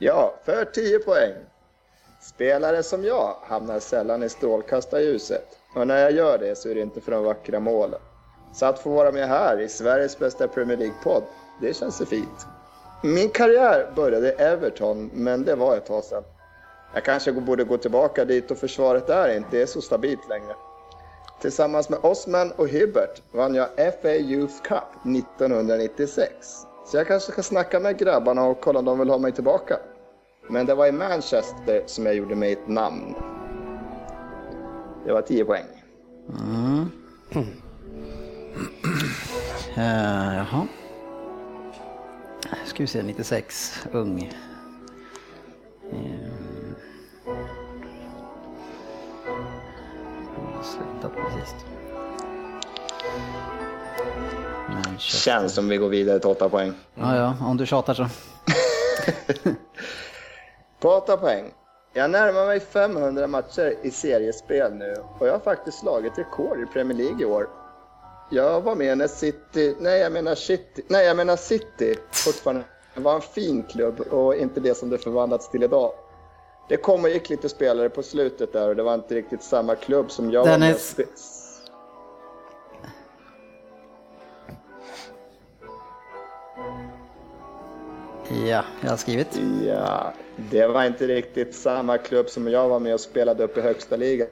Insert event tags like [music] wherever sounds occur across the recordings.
Ja, för 10 poäng. Spelare som jag hamnar sällan i strålkastarljuset. Och när jag gör det så är det inte för de vackra målen. Så att få vara med här i Sveriges bästa Premier League-podd, det känns ju fint. Min karriär började i Everton, men det var ett tag sedan. Jag kanske borde gå tillbaka dit och försvaret där inte är så stabilt längre. Tillsammans med Osman och Hibbert vann jag FA Youth Cup 1996. Så jag kanske ska snacka med grabbarna och kolla om de vill ha mig tillbaka. Men det var i Manchester som jag gjorde mig ett namn. Det var 10 poäng. Mm. Uh, jaha. Ska vi se, 96, ung. Manchester. Känns som vi går vidare till 8 poäng. Ja, ja, om du tjatar så. [laughs] På 8 poäng. Jag närmar mig 500 matcher i seriespel nu och jag har faktiskt slagit rekord i Premier League i år. Jag var med när City, nej jag menar City, nej jag menar City fortfarande var en fin klubb och inte det som det förvandlats till idag. Det kom och gick lite spelare på slutet där och det var inte riktigt samma klubb som jag Dennis. var med Ja, jag har skrivit. Ja, det var inte riktigt samma klubb som jag var med och spelade upp i högsta ligan.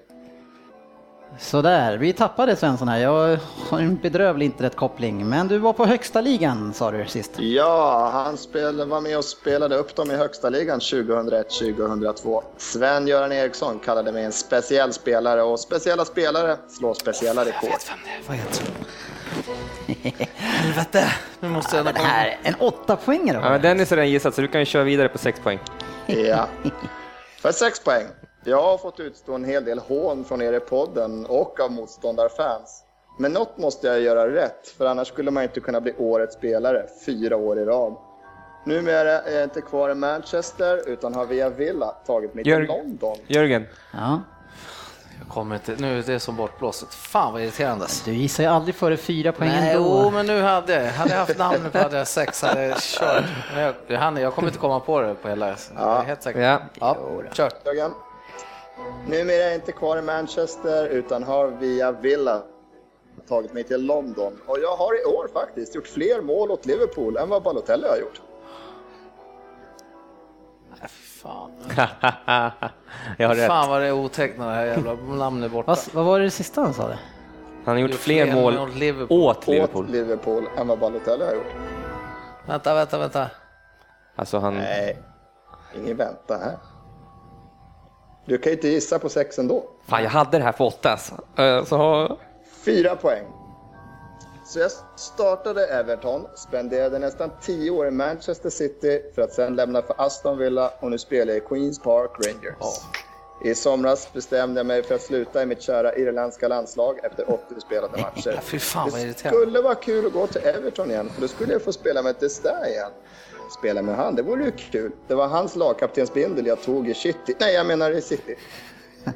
Sådär, vi tappade Svensson här. Jag har en bedrövlig internetkoppling. Men du var på högsta ligan sa du sist. Ja, han spelade, var med och spelade upp dem i högsta ligan 2001-2002. Sven-Göran Eriksson kallade mig en speciell spelare och speciella spelare slår speciella rekord. Jag vet vem det är. Helvete, nu måste jag... Ja, den här, en åtta poängare Ja, Dennis har redan gissat så du kan ju köra vidare på sex poäng. Ja, [laughs] för sex poäng. Jag har fått utstå en hel del hån från er i podden och av motståndarfans. Men något måste jag göra rätt, för annars skulle man inte kunna bli årets spelare fyra år i rad. Numera är jag inte kvar i Manchester, utan har via Villa tagit mig Jörg till London. Jörgen. Ja. Kommer inte, nu är det som bortblåset. Fan vad irriterande. Du gissar ju aldrig före fyra poäng Nej, ändå. Jo, men nu hade jag. Hade jag haft namnet på hade jag sex, hade jag kört. Jag, jag, jag kommer inte komma på det på hela... Ja. Helt säkert. Ja. Ja, kör. Jörgen. Numera är jag inte kvar i Manchester utan har via Villa tagit mig till London. Och jag har i år faktiskt gjort fler mål åt Liverpool än vad Balotelli har gjort. Fan. [laughs] jag har rätt. Fan vad det är otäckt när det här jävla namnet är borta. Vad, vad var det sista han sa? Det? Han har gjort, gjort fler, mål Liverpool. åt Liverpool. Åt Liverpool än vad Balotelli har gjort. Vänta, vänta, vänta. Alltså han... Nej, ingen vänta här. Du kan ju inte gissa på sex ändå. Fan, jag hade det här på åtta. Alltså. Eh, så... Fyra poäng. Så jag startade Everton, spenderade nästan tio år i Manchester City för att sen lämna för Aston Villa och nu spelar jag i Queens Park Rangers. Oh. I somras bestämde jag mig för att sluta i mitt kära irländska landslag efter 80 spelade matcher. Fy fan, vad det skulle vara kul att gå till Everton igen, för då skulle jag få spela med Destair igen spela med han. Det vore ju kul. Det var hans lagkaptensbindel jag tog i City. Nej, jag menar i City.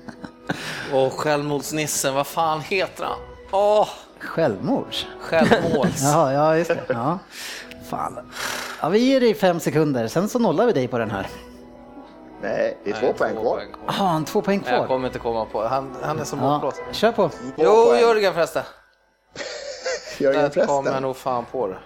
[laughs] Och självmordsnissen, vad fan heter han? Åh! Självmords? Självmåls. [laughs] ja, ja, just det. Ja. Fan. Ja, vi ger dig fem sekunder, sen så nollar vi dig på den här. Nej, det är två Nej, poäng två kvar. Jaha, en två poäng kvar. Jag kommer inte komma på. Han, han är som ja. Kör på. Jo, Jörgen förresten. [laughs] Jörgen förresten. Kommer jag nog fan på det.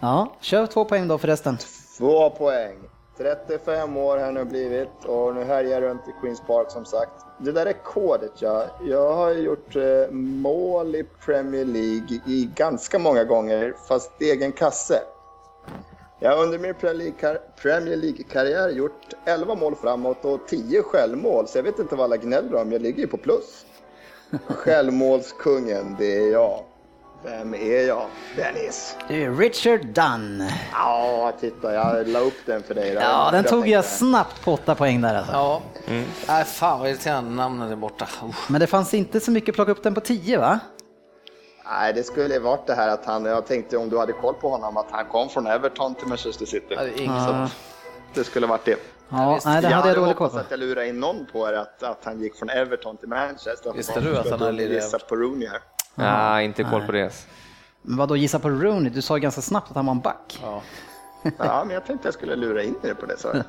Ja, kör två poäng då förresten. Två poäng. 35 år har nu blivit och nu härjar runt i Queens Park som sagt. Det där är kodet ja. Jag har gjort eh, mål i Premier League i ganska många gånger, fast egen kasse. Jag har under min Premier League-karriär gjort 11 mål framåt och 10 självmål, så jag vet inte vad alla gnäller om. Jag ligger ju på plus. [laughs] Självmålskungen, det är jag. Vem är jag? Dennis. Du är Richard Dunn. Ja, titta, jag la upp den för dig. Ja, den tog jag snabbt på åtta poäng där alltså. Ja, mm. Nej, fan vad irriterande namnet är borta. Usch. Men det fanns inte så mycket att plocka upp den på tio va? Nej, det skulle varit det här att han, jag tänkte om du hade koll på honom, att han kom från Everton till Manchester City. Ja, det, ah. det skulle varit det. Ja, nej, det hade jag dålig koll på. att jag lurade in någon på er att, att han gick från Everton till Manchester. Visste du att han hade lirat? på Rooney här. Ja, inte koll på det. Men vad då gissa på Rooney? Du sa ganska snabbt att han var en back. Ja. [laughs] Ja, men jag tänkte jag skulle lura in er på det, sa jag.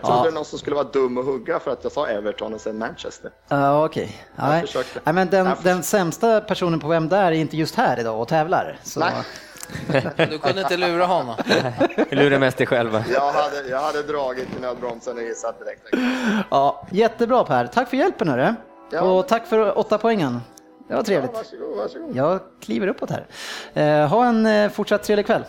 Trodde ja. någon som skulle vara dum och hugga för att jag sa Everton och sen Manchester. Ja, okej. Okay. Nej. men den, den sämsta personen på Vem där är inte just här idag och tävlar. Så... Nej. [laughs] Du kunde inte lura honom. Du lurar mest dig själva. Jag hade, jag hade dragit i nödbromsen och gissat direkt. Ja, jättebra Per. Tack för hjälpen hörru. Ja. Och tack för åtta poängen. Det var trevligt. Ja, varsågod, varsågod. Jag kliver uppåt här. Eh, ha en eh, fortsatt trevlig kväll.